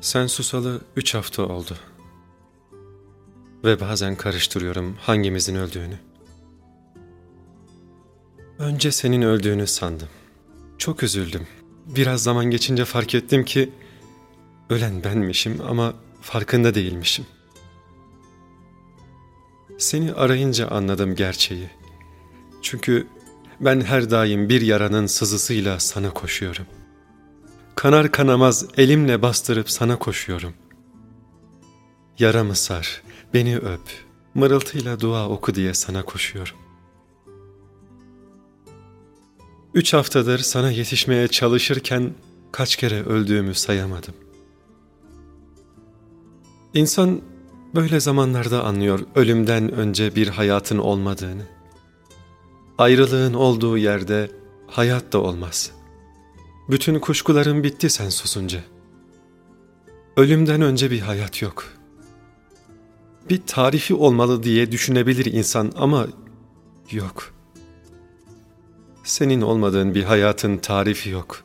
Sen susalı üç hafta oldu. Ve bazen karıştırıyorum hangimizin öldüğünü. Önce senin öldüğünü sandım. Çok üzüldüm. Biraz zaman geçince fark ettim ki ölen benmişim ama farkında değilmişim. Seni arayınca anladım gerçeği. Çünkü ben her daim bir yaranın sızısıyla sana koşuyorum. Kanar kanamaz elimle bastırıp sana koşuyorum. Yaramı sar, beni öp, mırıltıyla dua oku diye sana koşuyorum. Üç haftadır sana yetişmeye çalışırken kaç kere öldüğümü sayamadım. İnsan böyle zamanlarda anlıyor ölümden önce bir hayatın olmadığını. Ayrılığın olduğu yerde hayat da olmaz. Bütün kuşkuların bitti sen susunca. Ölümden önce bir hayat yok. Bir tarifi olmalı diye düşünebilir insan ama yok. Senin olmadığın bir hayatın tarifi yok.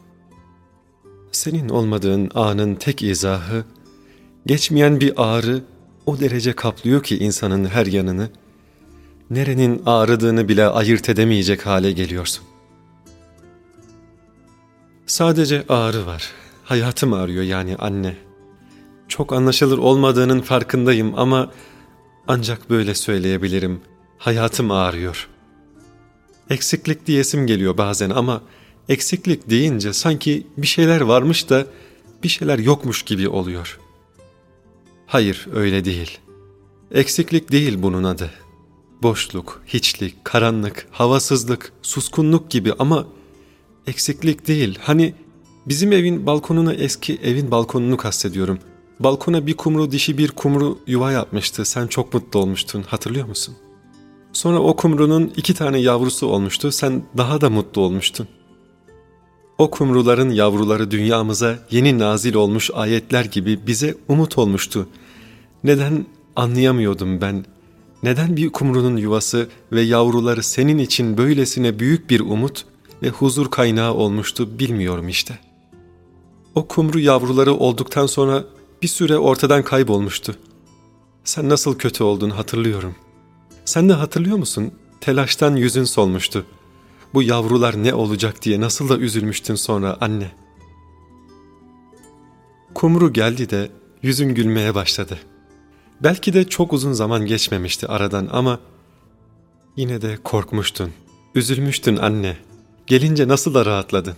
Senin olmadığın anın tek izahı, geçmeyen bir ağrı o derece kaplıyor ki insanın her yanını, nerenin ağrıdığını bile ayırt edemeyecek hale geliyorsun. Sadece ağrı var. Hayatım ağrıyor yani anne. Çok anlaşılır olmadığının farkındayım ama ancak böyle söyleyebilirim. Hayatım ağrıyor. Eksiklik diyesim geliyor bazen ama eksiklik deyince sanki bir şeyler varmış da bir şeyler yokmuş gibi oluyor. Hayır öyle değil. Eksiklik değil bunun adı. Boşluk, hiçlik, karanlık, havasızlık, suskunluk gibi ama eksiklik değil. Hani bizim evin balkonuna eski evin balkonunu kastediyorum. Balkona bir kumru dişi bir kumru yuva yapmıştı. Sen çok mutlu olmuştun hatırlıyor musun? Sonra o kumrunun iki tane yavrusu olmuştu. Sen daha da mutlu olmuştun. O kumruların yavruları dünyamıza yeni nazil olmuş ayetler gibi bize umut olmuştu. Neden anlayamıyordum ben. Neden bir kumrunun yuvası ve yavruları senin için böylesine büyük bir umut ve huzur kaynağı olmuştu bilmiyorum işte. O kumru yavruları olduktan sonra bir süre ortadan kaybolmuştu. Sen nasıl kötü oldun hatırlıyorum. Sen de hatırlıyor musun? Telaştan yüzün solmuştu. Bu yavrular ne olacak diye nasıl da üzülmüştün sonra anne. Kumru geldi de yüzün gülmeye başladı. Belki de çok uzun zaman geçmemişti aradan ama yine de korkmuştun, üzülmüştün anne. Gelince nasıl da rahatladın.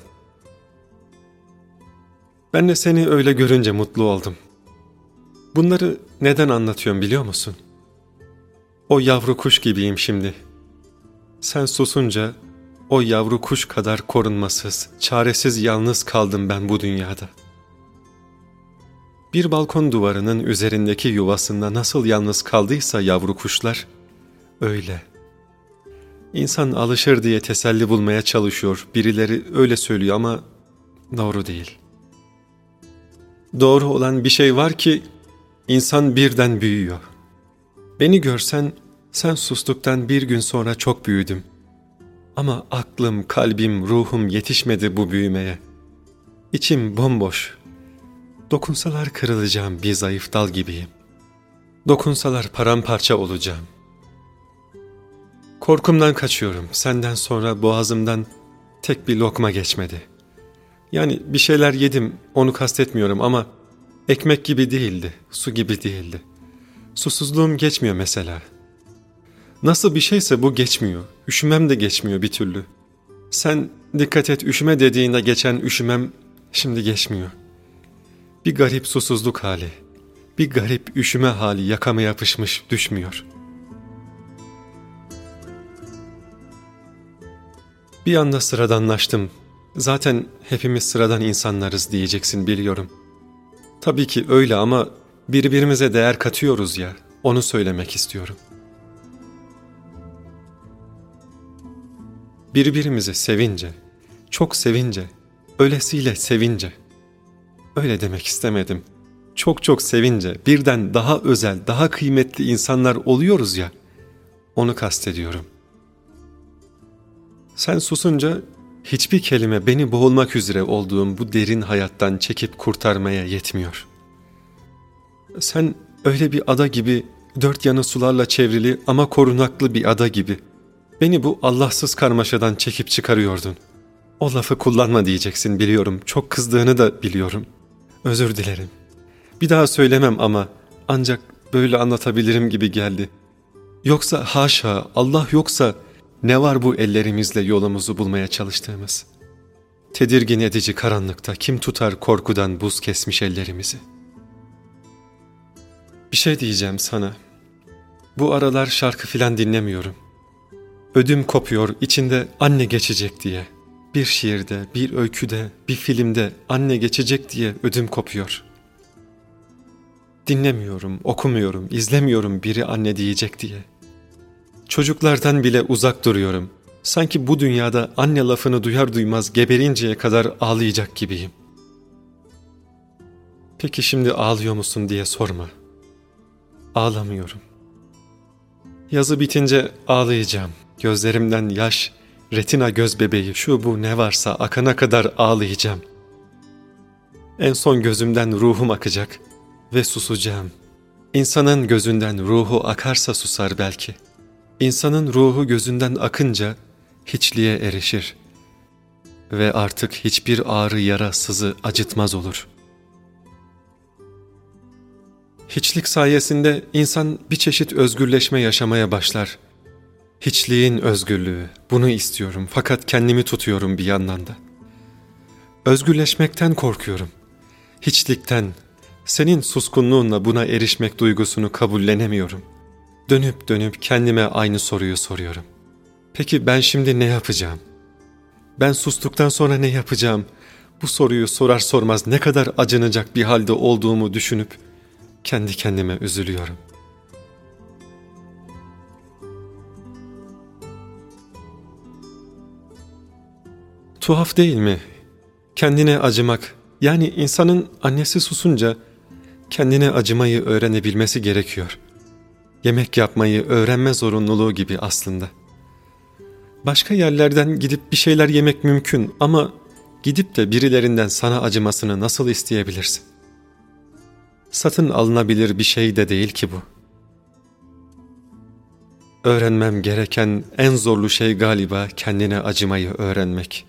Ben de seni öyle görünce mutlu oldum. Bunları neden anlatıyorum biliyor musun? O yavru kuş gibiyim şimdi. Sen susunca o yavru kuş kadar korunmasız, çaresiz yalnız kaldım ben bu dünyada. Bir balkon duvarının üzerindeki yuvasında nasıl yalnız kaldıysa yavru kuşlar, öyle. İnsan alışır diye teselli bulmaya çalışıyor, birileri öyle söylüyor ama doğru değil. Doğru olan bir şey var ki insan birden büyüyor. Beni görsen sen sustuktan bir gün sonra çok büyüdüm. Ama aklım, kalbim, ruhum yetişmedi bu büyümeye. İçim bomboş. Dokunsalar kırılacağım bir zayıf dal gibiyim. Dokunsalar paramparça olacağım. Korkumdan kaçıyorum. Senden sonra boğazımdan tek bir lokma geçmedi. Yani bir şeyler yedim, onu kastetmiyorum ama ekmek gibi değildi, su gibi değildi. Susuzluğum geçmiyor mesela. Nasıl bir şeyse bu geçmiyor. Üşümem de geçmiyor bir türlü. Sen dikkat et üşüme dediğinde geçen üşümem şimdi geçmiyor. Bir garip susuzluk hali, bir garip üşüme hali yakama yapışmış düşmüyor. Bir anda sıradanlaştım. Zaten hepimiz sıradan insanlarız diyeceksin biliyorum. Tabii ki öyle ama birbirimize değer katıyoruz ya, onu söylemek istiyorum. Birbirimizi sevince, çok sevince, öylesiyle sevince. Öyle demek istemedim. Çok çok sevince birden daha özel, daha kıymetli insanlar oluyoruz ya, onu kastediyorum. Sen susunca hiçbir kelime beni boğulmak üzere olduğum bu derin hayattan çekip kurtarmaya yetmiyor. Sen öyle bir ada gibi, dört yanı sularla çevrili ama korunaklı bir ada gibi. Beni bu Allahsız karmaşadan çekip çıkarıyordun. O lafı kullanma diyeceksin biliyorum. Çok kızdığını da biliyorum. Özür dilerim. Bir daha söylemem ama ancak böyle anlatabilirim gibi geldi. Yoksa haşa Allah yoksa ne var bu ellerimizle yolumuzu bulmaya çalıştığımız? Tedirgin edici karanlıkta kim tutar korkudan buz kesmiş ellerimizi? Bir şey diyeceğim sana. Bu aralar şarkı filan dinlemiyorum. Ödüm kopuyor içinde anne geçecek diye. Bir şiirde, bir öyküde, bir filmde anne geçecek diye ödüm kopuyor. Dinlemiyorum, okumuyorum, izlemiyorum biri anne diyecek diye. Çocuklardan bile uzak duruyorum. Sanki bu dünyada anne lafını duyar duymaz geberinceye kadar ağlayacak gibiyim. Peki şimdi ağlıyor musun diye sorma. Ağlamıyorum. Yazı bitince ağlayacağım. Gözlerimden yaş, retina göz bebeği şu bu ne varsa akana kadar ağlayacağım. En son gözümden ruhum akacak ve susacağım. İnsanın gözünden ruhu akarsa susar belki. İnsanın ruhu gözünden akınca hiçliğe erişir ve artık hiçbir ağrı yara sızı acıtmaz olur. Hiçlik sayesinde insan bir çeşit özgürleşme yaşamaya başlar. Hiçliğin özgürlüğü, bunu istiyorum fakat kendimi tutuyorum bir yandan da. Özgürleşmekten korkuyorum. Hiçlikten, senin suskunluğunla buna erişmek duygusunu kabullenemiyorum. Dönüp dönüp kendime aynı soruyu soruyorum. Peki ben şimdi ne yapacağım? Ben sustuktan sonra ne yapacağım? Bu soruyu sorar sormaz ne kadar acınacak bir halde olduğumu düşünüp kendi kendime üzülüyorum. Tuhaf değil mi? Kendine acımak, yani insanın annesi susunca kendine acımayı öğrenebilmesi gerekiyor. Yemek yapmayı öğrenme zorunluluğu gibi aslında. Başka yerlerden gidip bir şeyler yemek mümkün ama gidip de birilerinden sana acımasını nasıl isteyebilirsin? Satın alınabilir bir şey de değil ki bu. Öğrenmem gereken en zorlu şey galiba kendine acımayı öğrenmek.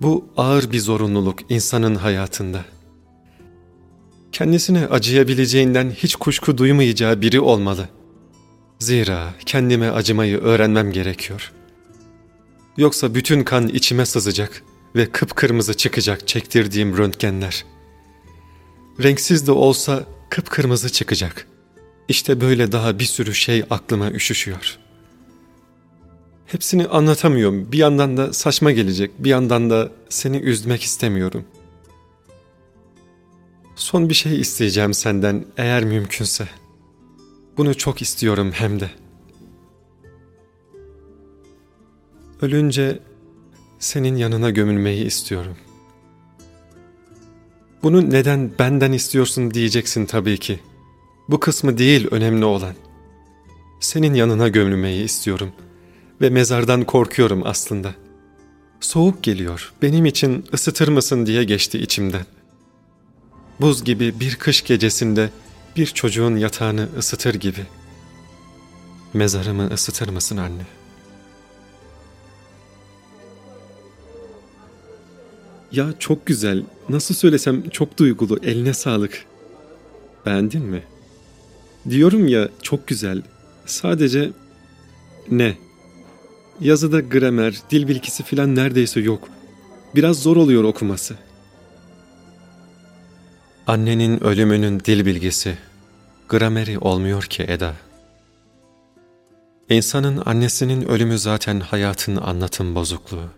Bu ağır bir zorunluluk insanın hayatında. Kendisine acıyabileceğinden hiç kuşku duymayacağı biri olmalı. Zira kendime acımayı öğrenmem gerekiyor. Yoksa bütün kan içime sızacak ve kıpkırmızı çıkacak çektirdiğim röntgenler. Renksiz de olsa kıpkırmızı çıkacak. İşte böyle daha bir sürü şey aklıma üşüşüyor.'' Hepsini anlatamıyorum. Bir yandan da saçma gelecek, bir yandan da seni üzmek istemiyorum. Son bir şey isteyeceğim senden eğer mümkünse. Bunu çok istiyorum hem de. Ölünce senin yanına gömülmeyi istiyorum. Bunu neden benden istiyorsun diyeceksin tabii ki. Bu kısmı değil önemli olan. Senin yanına gömülmeyi istiyorum.'' ve mezardan korkuyorum aslında. Soğuk geliyor, benim için ısıtır mısın diye geçti içimden. Buz gibi bir kış gecesinde bir çocuğun yatağını ısıtır gibi. Mezarımı ısıtır mısın anne? Ya çok güzel, nasıl söylesem çok duygulu, eline sağlık. Beğendin mi? Diyorum ya çok güzel, sadece ne? Yazıda gramer, dil bilgisi filan neredeyse yok. Biraz zor oluyor okuması. Annenin ölümünün dil bilgisi, grameri olmuyor ki Eda. İnsanın annesinin ölümü zaten hayatın anlatım bozukluğu.